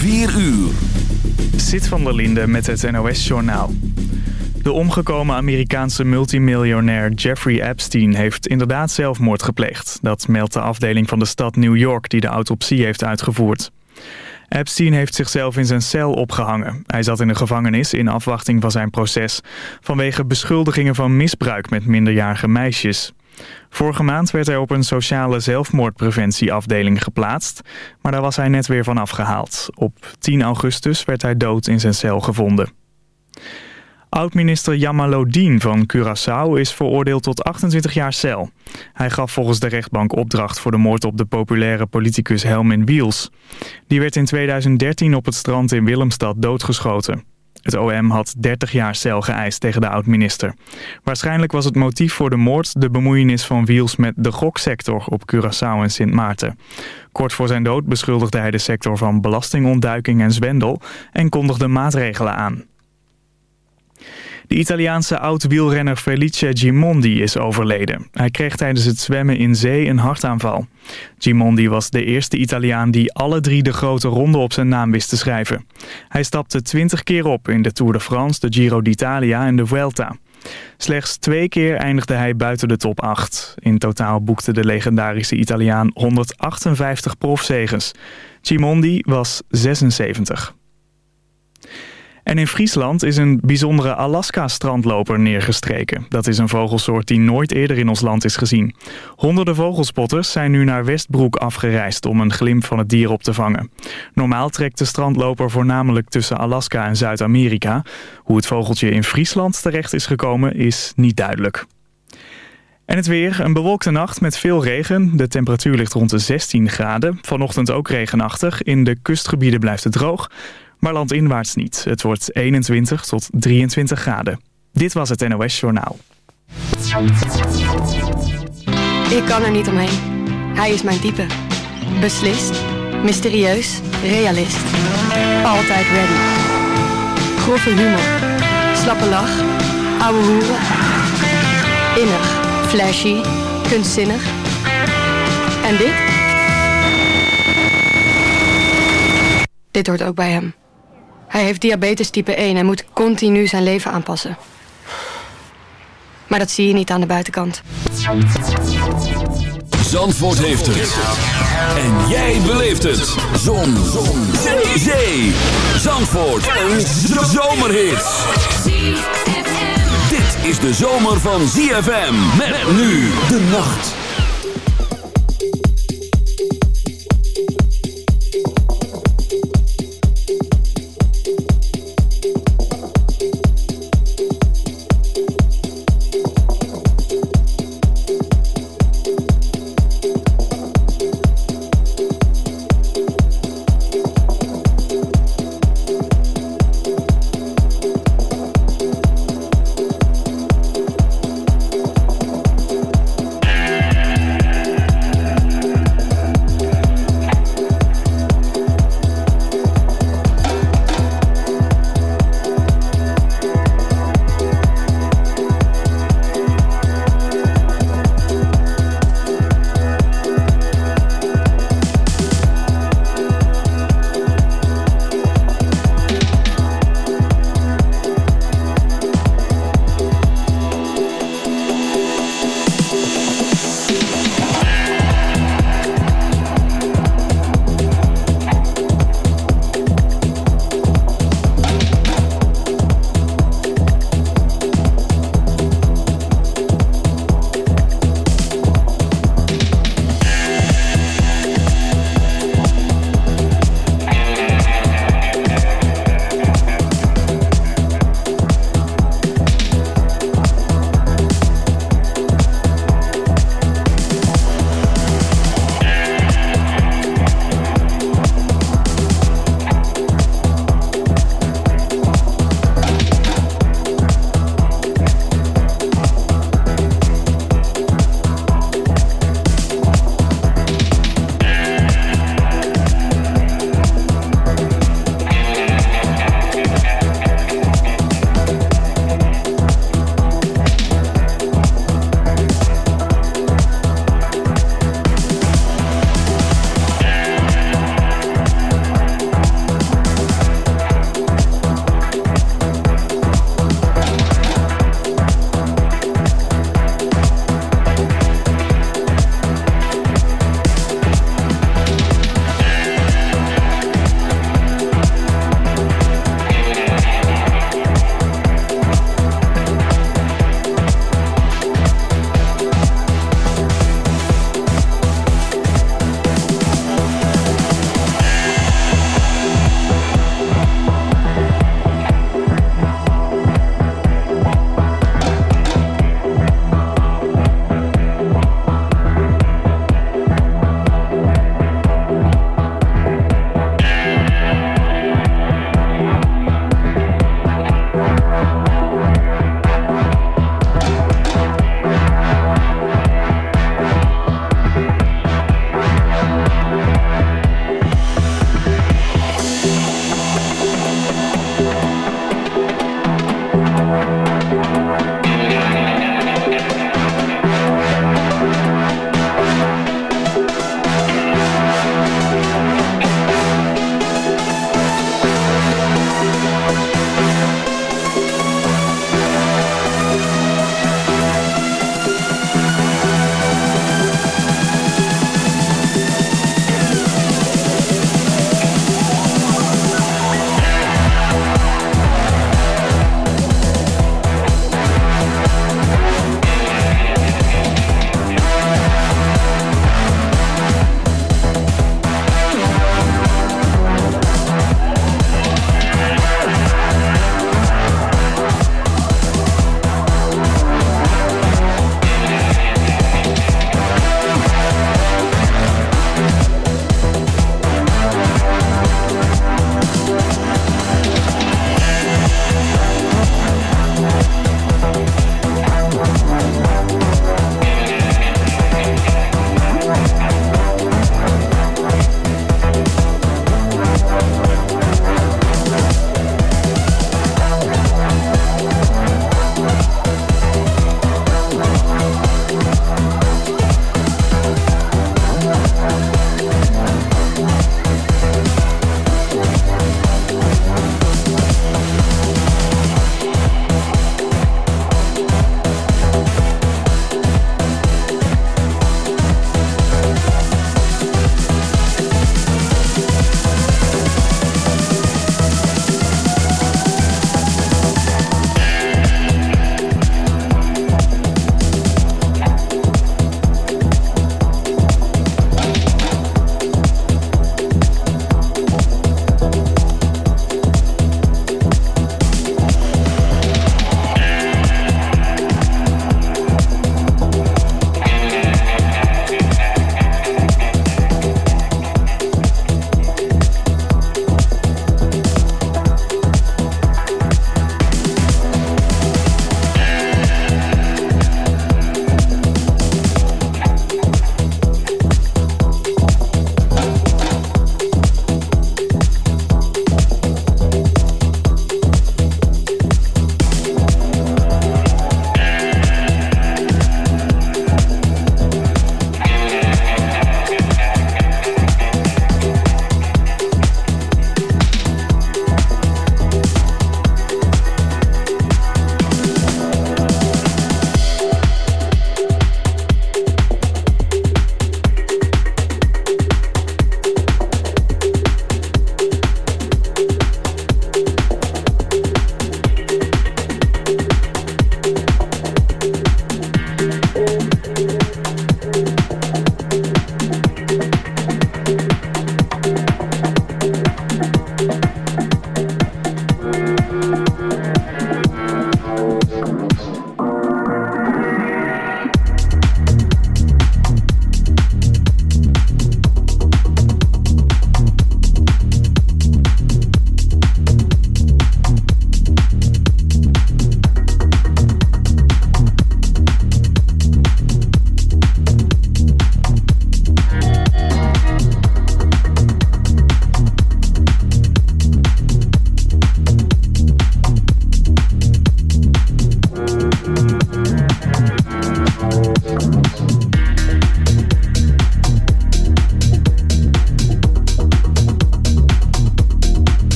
4 uur. Zit van der Linde met het NOS-journaal. De omgekomen Amerikaanse multimiljonair Jeffrey Epstein heeft inderdaad zelfmoord gepleegd. Dat meldt de afdeling van de stad New York die de autopsie heeft uitgevoerd. Epstein heeft zichzelf in zijn cel opgehangen. Hij zat in de gevangenis in afwachting van zijn proces... vanwege beschuldigingen van misbruik met minderjarige meisjes. Vorige maand werd hij op een sociale zelfmoordpreventieafdeling geplaatst... maar daar was hij net weer van afgehaald. Op 10 augustus werd hij dood in zijn cel gevonden. Oud-minister Yamalodin van Curaçao is veroordeeld tot 28 jaar cel. Hij gaf volgens de rechtbank opdracht voor de moord op de populaire politicus Helmin Wiels. Die werd in 2013 op het strand in Willemstad doodgeschoten. Het OM had 30 jaar cel geëist tegen de oud-minister. Waarschijnlijk was het motief voor de moord de bemoeienis van Wiels met de goksector op Curaçao en Sint Maarten. Kort voor zijn dood beschuldigde hij de sector van belastingontduiking en zwendel en kondigde maatregelen aan. De Italiaanse oud-wielrenner Felice Gimondi is overleden. Hij kreeg tijdens het zwemmen in zee een hartaanval. Gimondi was de eerste Italiaan die alle drie de grote ronden op zijn naam wist te schrijven. Hij stapte 20 keer op in de Tour de France, de Giro d'Italia en de Vuelta. Slechts twee keer eindigde hij buiten de top 8. In totaal boekte de legendarische Italiaan 158 profzegens. Gimondi was 76. En in Friesland is een bijzondere Alaska-strandloper neergestreken. Dat is een vogelsoort die nooit eerder in ons land is gezien. Honderden vogelspotters zijn nu naar Westbroek afgereisd om een glimp van het dier op te vangen. Normaal trekt de strandloper voornamelijk tussen Alaska en Zuid-Amerika. Hoe het vogeltje in Friesland terecht is gekomen is niet duidelijk. En het weer, een bewolkte nacht met veel regen. De temperatuur ligt rond de 16 graden. Vanochtend ook regenachtig. In de kustgebieden blijft het droog maar landinwaarts niet. Het wordt 21 tot 23 graden. Dit was het NOS Journaal. Ik kan er niet omheen. Hij is mijn type. Beslist, mysterieus, realist. Altijd ready. Grove humor. Slappe lach. Ouwe hoeren. Innig, flashy, kunstzinnig. En dit? Dit hoort ook bij hem. Hij heeft diabetes type 1 en moet continu zijn leven aanpassen. Maar dat zie je niet aan de buitenkant. Zandvoort heeft het. En jij beleeft het. Zon. Zon. Zee. Zandvoort. Een zomerhit. Dit is de zomer van ZFM. Met nu de nacht.